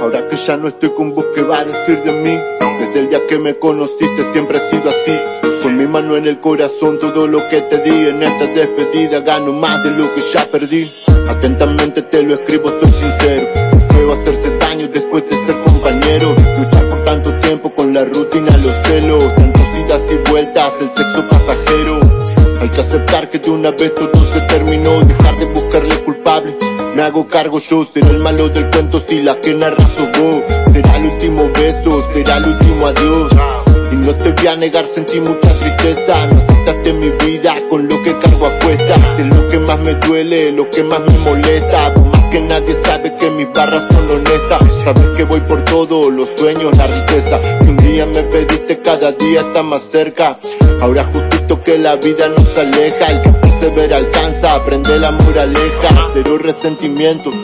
Ahora que ya no estoy con vos, ¿qué va a decir de mí? Desde el día que me conociste siempre he sido así. Con mi mano en el corazón, todo lo que te di en esta despedida gano más de lo que ya perdí. Atentamente te lo escribo, soy sincero. Feo hacerse daño después de ser compañero. Luchar por tanto tiempo con la rutina, los celos, tantos idas y vueltas, el sexo pasajero. Hay que aceptar que de una vez todo se terminó, hago cargo yo, será el malo del cuento si la que narra vos. Será el último beso, será el último adiós. Y no te voy a negar, sentí mucha tristeza. No aceptaste mi vida con lo que cargo a cuestas. Es lo que más me duele, lo que más me molesta. Que nadie sabe que mis barras son honestas. Sabes que voy por todo, los sueños, la riqueza. Que un día me pediste, cada día está más cerca. Ahora justito que la vida nos aleja. El que persevera alcanza, aprende la moraleja. Cero resentimientos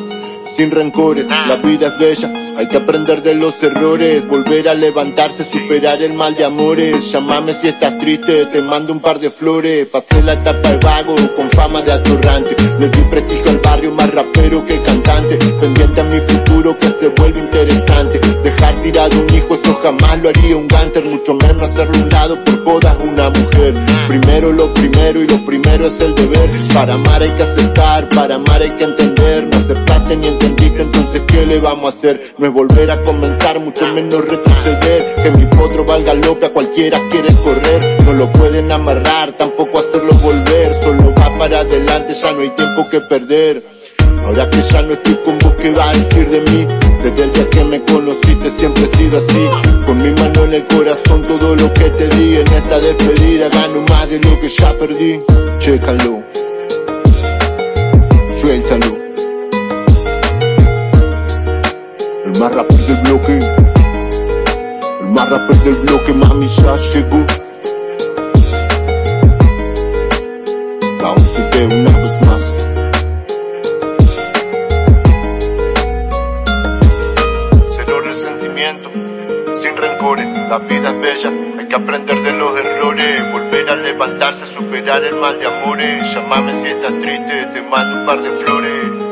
sin rencores, la vida es bella, hay que aprender de los errores, volver a levantarse, superar el mal de amores, llámame si estás triste, te mando un par de flores, pasé la etapa de vago, con fama de atorrante, le di prestigio al barrio, más rapero que cantante, pendiente a mi futuro que se vuelve interesante, dejar tirado un hijo, eso jamás lo haría un ganter, mucho menos hacerlo un lado por jodas una mujer, primero lo primero y lo primero es el deber, para amar hay que aceptar, para amar hay que entender, no aceptaste ni entender entonces ¿qué vamos a hacer? No es volver a comenzar, mucho menos retroceder. Que mi potro valga lo que a cualquiera quiere correr. No lo pueden amarrar, tampoco hacerlo volver. Solo va para adelante, ya no hay tiempo que perder. Ahora que ya no estoy con vos, ¿qué va a decir de mí? Desde el día que me conociste siempre he sido así. Con mi mano en el corazón, todo lo que te di en esta despedida gano más de lo que ya perdí. Chécalo. Más rápido del bloque. El más rápido del bloque, mami, ya llegó. Vamos a ver una vez más. Cero resentimiento, sin rencores, la vida es bella, hay que aprender de los errores, volver a levantarse, superar el mal de amores, llámame si estás triste, te mando un par de flores.